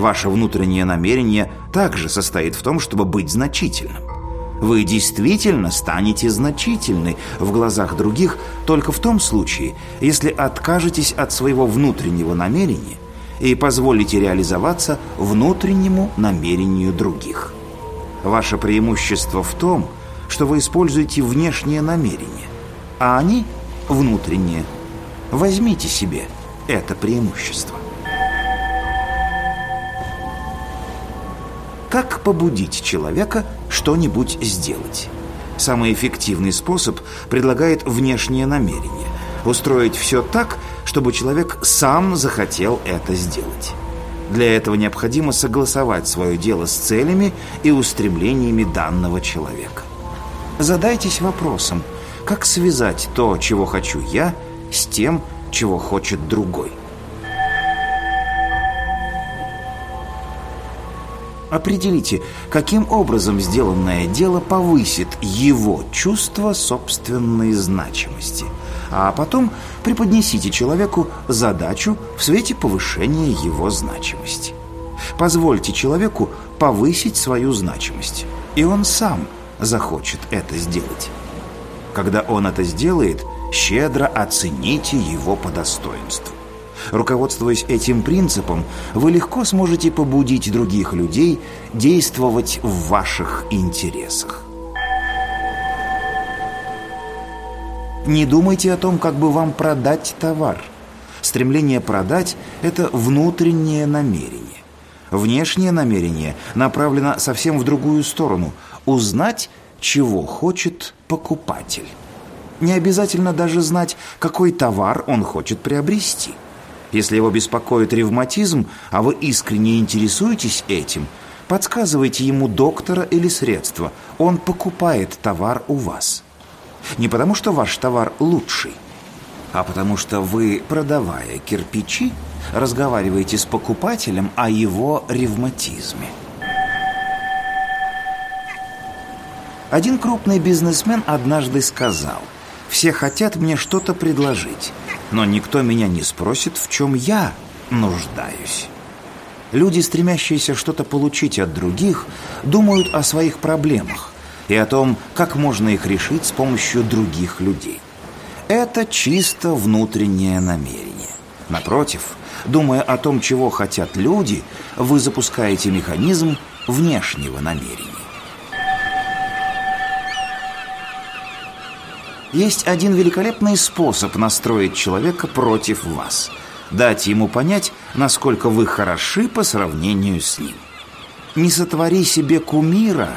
Ваше внутреннее намерение также состоит в том, чтобы быть значительным. Вы действительно станете значительны в глазах других только в том случае, если откажетесь от своего внутреннего намерения и позволите реализоваться внутреннему намерению других. Ваше преимущество в том, что вы используете внешнее намерение, а они – внутреннее. Возьмите себе это преимущество. Как побудить человека что-нибудь сделать? Самый эффективный способ предлагает внешнее намерение. Устроить все так, чтобы человек сам захотел это сделать. Для этого необходимо согласовать свое дело с целями и устремлениями данного человека. Задайтесь вопросом, как связать то, чего хочу я, с тем, чего хочет другой. Определите, каким образом сделанное дело повысит его чувство собственной значимости. А потом преподнесите человеку задачу в свете повышения его значимости. Позвольте человеку повысить свою значимость, и он сам захочет это сделать. Когда он это сделает, щедро оцените его по достоинству. Руководствуясь этим принципом, вы легко сможете побудить других людей действовать в ваших интересах. Не думайте о том, как бы вам продать товар. Стремление продать – это внутреннее намерение. Внешнее намерение направлено совсем в другую сторону – узнать, чего хочет покупатель. Не обязательно даже знать, какой товар он хочет приобрести – если его беспокоит ревматизм, а вы искренне интересуетесь этим, подсказывайте ему доктора или средства. Он покупает товар у вас. Не потому, что ваш товар лучший, а потому что вы, продавая кирпичи, разговариваете с покупателем о его ревматизме. Один крупный бизнесмен однажды сказал, «Все хотят мне что-то предложить, но никто меня не спросит, в чем я нуждаюсь. Люди, стремящиеся что-то получить от других, думают о своих проблемах и о том, как можно их решить с помощью других людей. Это чисто внутреннее намерение. Напротив, думая о том, чего хотят люди, вы запускаете механизм внешнего намерения. Есть один великолепный способ настроить человека против вас. Дать ему понять, насколько вы хороши по сравнению с ним. Не сотвори себе кумира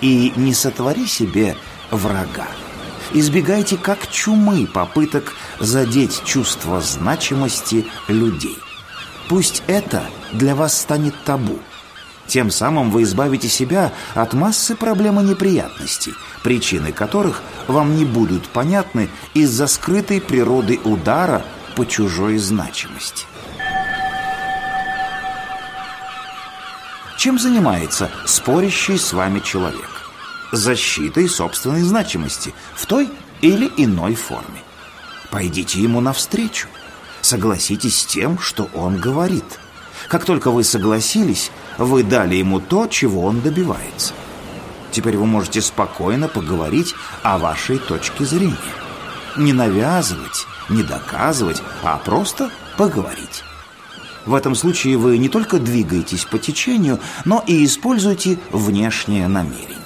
и не сотвори себе врага. Избегайте как чумы попыток задеть чувство значимости людей. Пусть это для вас станет табу – тем самым вы избавите себя от массы проблем и неприятностей, причины которых вам не будут понятны из-за скрытой природы удара по чужой значимости. Чем занимается спорящий с вами человек? Защитой собственной значимости в той или иной форме. Пойдите ему навстречу. Согласитесь с тем, что он говорит. Как только вы согласились, вы дали ему то, чего он добивается. Теперь вы можете спокойно поговорить о вашей точке зрения. Не навязывать, не доказывать, а просто поговорить. В этом случае вы не только двигаетесь по течению, но и используете внешнее намерение.